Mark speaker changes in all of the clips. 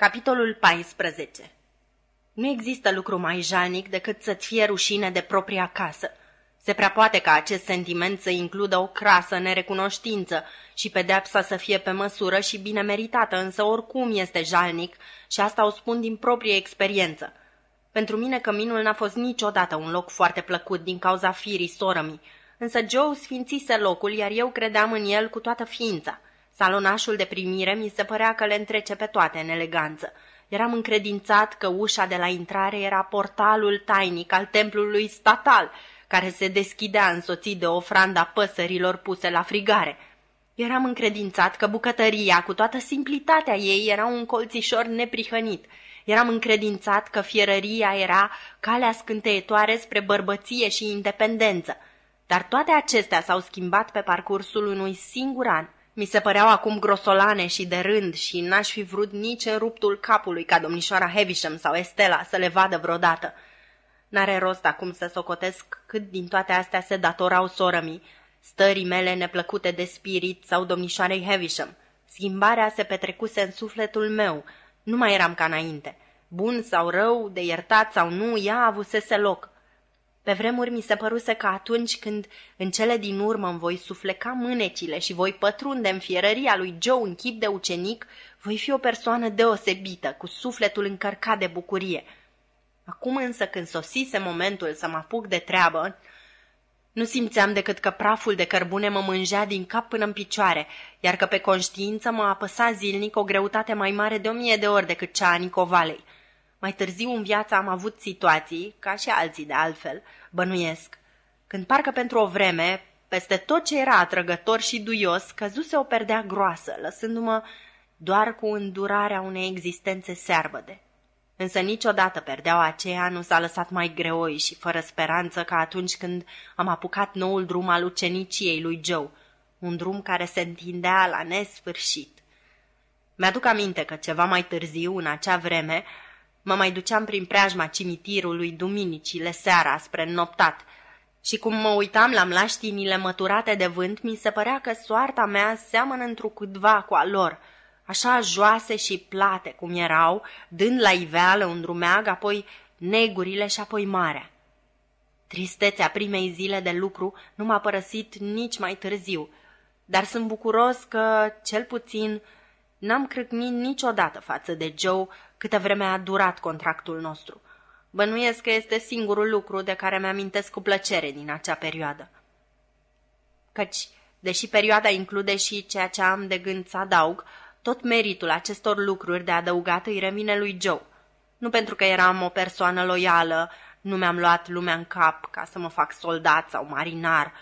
Speaker 1: Capitolul 14 Nu există lucru mai jalnic decât să-ți fie rușine de propria casă. Se prea poate ca acest sentiment să includă o crasă nerecunoștință și pedeapsa să fie pe măsură și bine meritată, însă oricum este jalnic și asta o spun din proprie experiență. Pentru mine căminul n-a fost niciodată un loc foarte plăcut din cauza firii sorămii, însă Joe sfințise locul, iar eu credeam în el cu toată ființa. Salonașul de primire mi se părea că le întrece pe toate în eleganță. Eram încredințat că ușa de la intrare era portalul tainic al templului statal, care se deschidea însoțit de ofranda păsărilor puse la frigare. Eram încredințat că bucătăria, cu toată simplitatea ei, era un colțișor neprihănit. Eram încredințat că fierăria era calea scânteietoare spre bărbăție și independență. Dar toate acestea s-au schimbat pe parcursul unui singur an. Mi se păreau acum grosolane și de rând și n-aș fi vrut nici în ruptul capului ca domnișoara Heavisham sau Estela să le vadă vreodată. N-are rost acum să socotesc cât din toate astea se datorau sorămii, stării mele neplăcute de spirit sau domnișoarei Heavisham. Schimbarea se petrecuse în sufletul meu, nu mai eram ca înainte. Bun sau rău, de iertat sau nu, ea avusese loc. Pe vremuri mi se păruse că atunci când în cele din urmă îmi voi sufleca mânecile și voi pătrunde în fierăria lui Joe în chip de ucenic, voi fi o persoană deosebită, cu sufletul încărcat de bucurie. Acum însă când sosise momentul să mă apuc de treabă, nu simțeam decât că praful de cărbune mă mângea din cap până în picioare, iar că pe conștiință mă apăsa zilnic o greutate mai mare de o mie de ori decât cea a Nicovalei. Mai târziu în viață am avut situații, ca și alții de altfel, bănuiesc, când parcă pentru o vreme, peste tot ce era atrăgător și duios, căzuse o perdea groasă, lăsându-mă doar cu îndurarea unei existențe searbăde. Însă niciodată perdeaua aceea nu s-a lăsat mai greoi și fără speranță ca atunci când am apucat noul drum al uceniciei lui Joe, un drum care se întindea la nesfârșit. Mi-aduc aminte că ceva mai târziu, în acea vreme, Mă mai duceam prin preajma cimitirului duminicile seara spre noptat și cum mă uitam la mlaștinile măturate de vânt, mi se părea că soarta mea seamănă întrucâtva cu a lor, așa joase și plate cum erau, dând la iveală un drumeag, apoi negurile și apoi marea. Tristețea primei zile de lucru nu m-a părăsit nici mai târziu, dar sunt bucuros că, cel puțin, n-am crâcnit niciodată față de Joe câtă vreme a durat contractul nostru. Bănuiesc că este singurul lucru de care mi-amintesc cu plăcere din acea perioadă. Căci, deși perioada include și ceea ce am de gând să adaug, tot meritul acestor lucruri de adăugat îi revine lui Joe. Nu pentru că eram o persoană loială, nu mi-am luat lumea în cap ca să mă fac soldat sau marinar,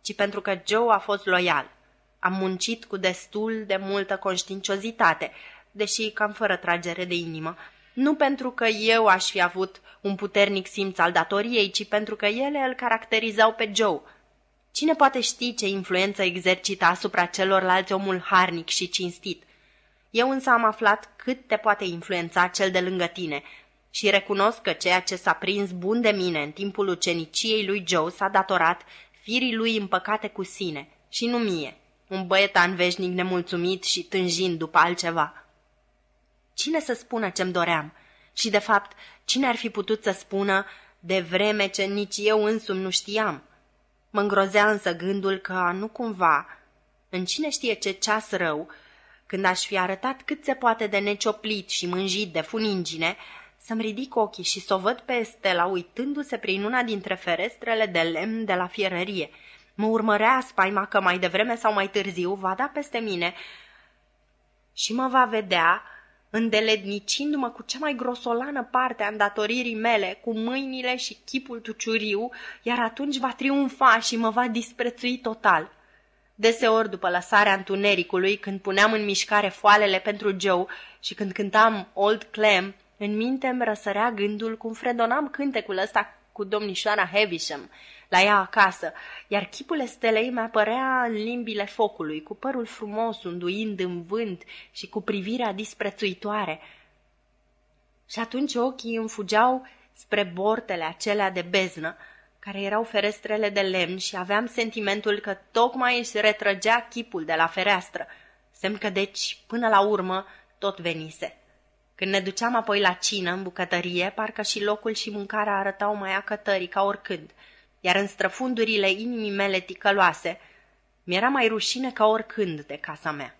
Speaker 1: ci pentru că Joe a fost loial. Am muncit cu destul de multă conștiinciozitate deși cam fără tragere de inimă. Nu pentru că eu aș fi avut un puternic simț al datoriei, ci pentru că ele îl caracterizau pe Joe. Cine poate ști ce influență exercită asupra celorlalți omul harnic și cinstit? Eu însă am aflat cât te poate influența cel de lângă tine și recunosc că ceea ce s-a prins bun de mine în timpul uceniciei lui Joe s-a datorat firii lui împăcate cu sine și nu mie, un băietan veșnic nemulțumit și tânjind după altceva. Cine să spună ce-mi doream? Și, de fapt, cine ar fi putut să spună de vreme ce nici eu însumi nu știam? Mă îngrozea însă gândul că nu cumva, în cine știe ce ceas rău, când aș fi arătat cât se poate de necioplit și mânjit de funingine, să-mi ridic ochii și să o văd pe Stella uitându-se prin una dintre ferestrele de lemn de la fierărie. Mă urmărea spaima că mai devreme sau mai târziu va da peste mine și mă va vedea îndelednicindu-mă cu cea mai grosolană parte a îndatoririi mele, cu mâinile și chipul tuciuriu, iar atunci va triumfa și mă va disprețui total. Deseori după lăsarea întunericului, când puneam în mișcare foalele pentru Joe și când cântam Old Clem, în minte îmi răsărea gândul cum fredonam cântecul ăsta cu domnișoara Heavisham, la ea acasă, iar chipul stelei mi apărea în limbile focului, cu părul frumos unduind în vânt și cu privirea disprețuitoare. Și atunci ochii îmi fugeau spre bortele acelea de beznă, care erau ferestrele de lemn și aveam sentimentul că tocmai își retrăgea chipul de la fereastră, semn că deci, până la urmă, tot venise. Când ne duceam apoi la cină în bucătărie, parcă și locul și mâncarea arătau mai acătării ca oricând, iar în străfundurile inimii mele ticăloase mi-era mai rușine ca oricând de casa mea.